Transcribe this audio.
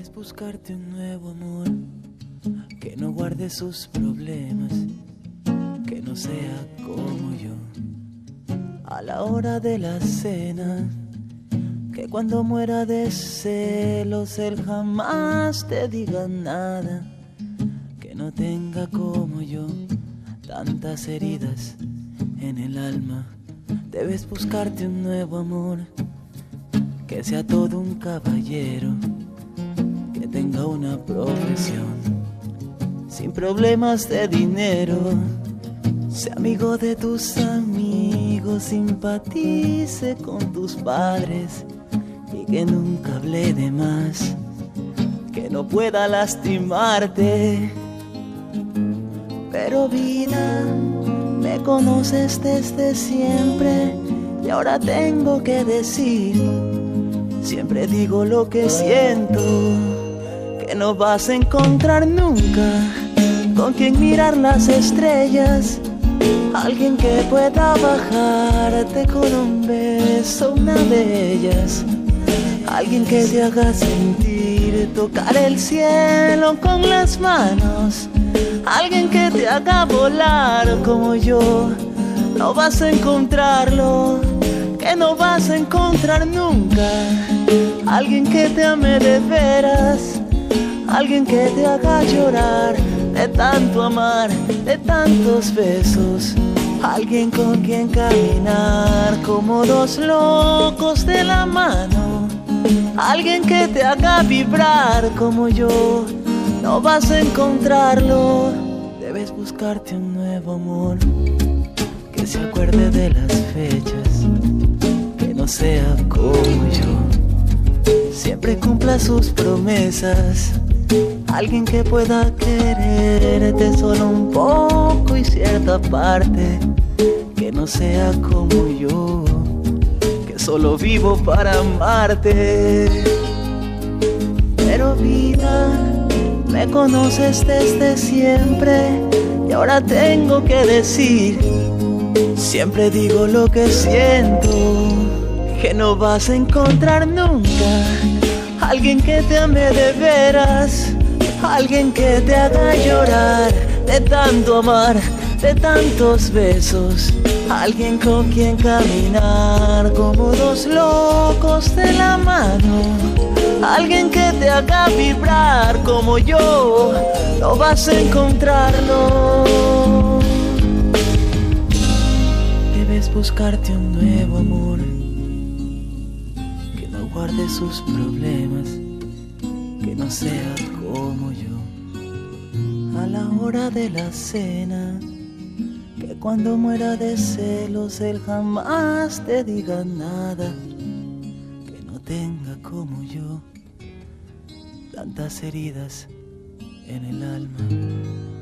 Debes buscarte un nuevo amor que no guarde sus problemas, que no sea como yo. A la hora de la cena, que cuando muera de celos él jamás te diga nada, que no tenga como yo tantas heridas en el alma. Debes buscarte un nuevo amor que sea todo un caballero, tenga una profesión, sin problemas de dinero, sea amigo de tus amigos, simpatice con tus padres y que nunca hable de más, que no pueda lastimarte. Pero vida, me conoces desde siempre y ahora tengo que decir Siempre digo lo que siento, que no vas a encontrar nunca con quien mirar las estrellas. Alguien que pueda bajarte con un beso, una de ellas. Alguien que te haga sentir tocar el cielo con las manos. Alguien que te haga volar como yo. No vas a encontrarlo que no vas a encontrar nunca. Alguien que te ame de veras, alguien que te haga llorar de tanto amar, de tantos besos. Alguien con quien caminar como dos locos de la mano. Alguien que te haga vibrar como yo. No vas a encontrarlo. Debes buscarte un nuevo amor que se acuerde de las fechas no sea como yo. Siempre cumpla sus promesas. Alguien que pueda quererte solo un poco y cierta parte. Que no sea como yo. Que solo vivo para amarte. Pero vida, me conoces desde siempre. Y ahora tengo que decir. Siempre digo lo que siento que no vas a encontrar nunca. Alguien que te ame de veras, alguien que te haga llorar de tanto amar, de tantos besos. Alguien con quien caminar como dos locos de la mano. Alguien que te haga vibrar como yo, no vas a encontrarlo. Debes buscarte un nuevo amor guarde sus problemas, que no sea como yo. A la hora de la cena, que cuando muera de celos él jamás te diga nada, que no tenga como yo tantas heridas en el alma.